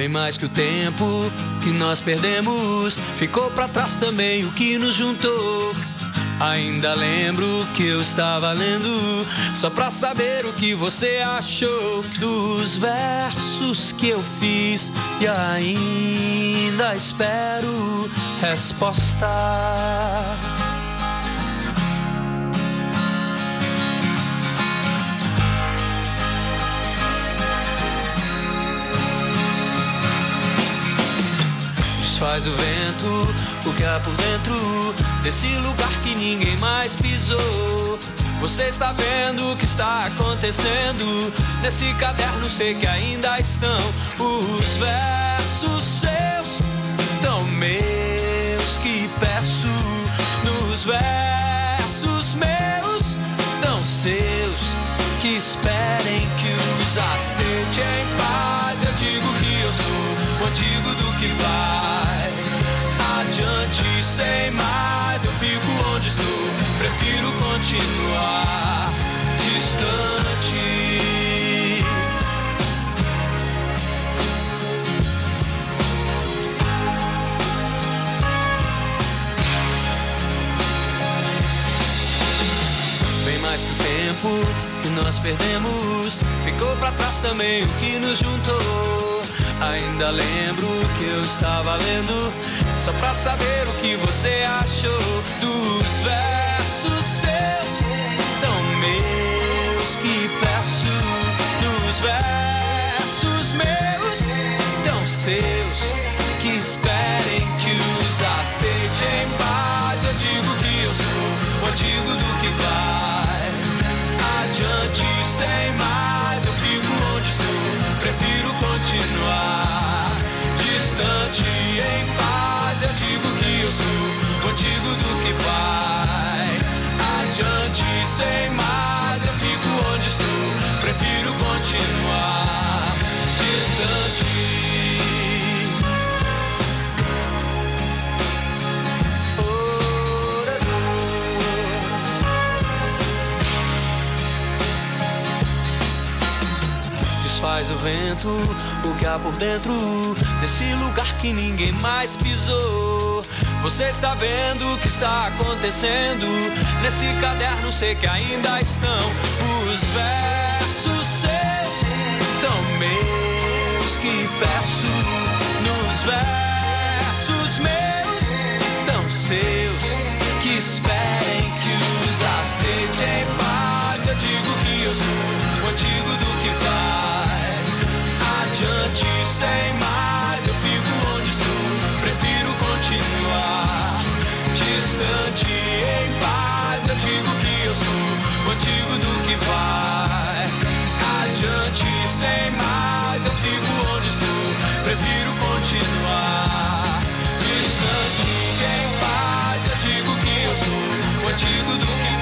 Bem mais que o tempo que nós perdemos, ficou para trás também o que nos juntou. Ainda lembro que eu estava lendo só pra saber o que você achou dos versos que eu fiz e ainda espero resposta. Faz o vento, o que há por dentro desse lugar que ninguém mais pisou. Você está vendo o que está acontecendo nesse caderno? Sei que ainda estão os versos seus, tão meus que peço nos versos meus, tão seus que esperem que os aceite em paz. Eu digo que eu sou o antigo do que vai sem mais. Eu fico onde estou, prefiro continuar distante. Bem mais que o tempo que nós perdemos, ficou pra trás também o que nos juntou. Ainda lembro que eu estava lendo só pra saber o que você achou dos versos seus, tão meus que peço nos versos meus, tão seus que esperem vento, o que há por dentro desse lugar que ninguém mais pisou. Você está vendo o que está acontecendo nesse caderno? Sei que ainda estão os versos seus, tão meus que peço nos versos meus, tão seus que esperem que os aceite em paz. Eu digo que eu sou digo que eu sou o antigo do que vai adiante sem mais. Eu fico onde estou, prefiro continuar distante em paz. Eu digo que eu sou o antigo do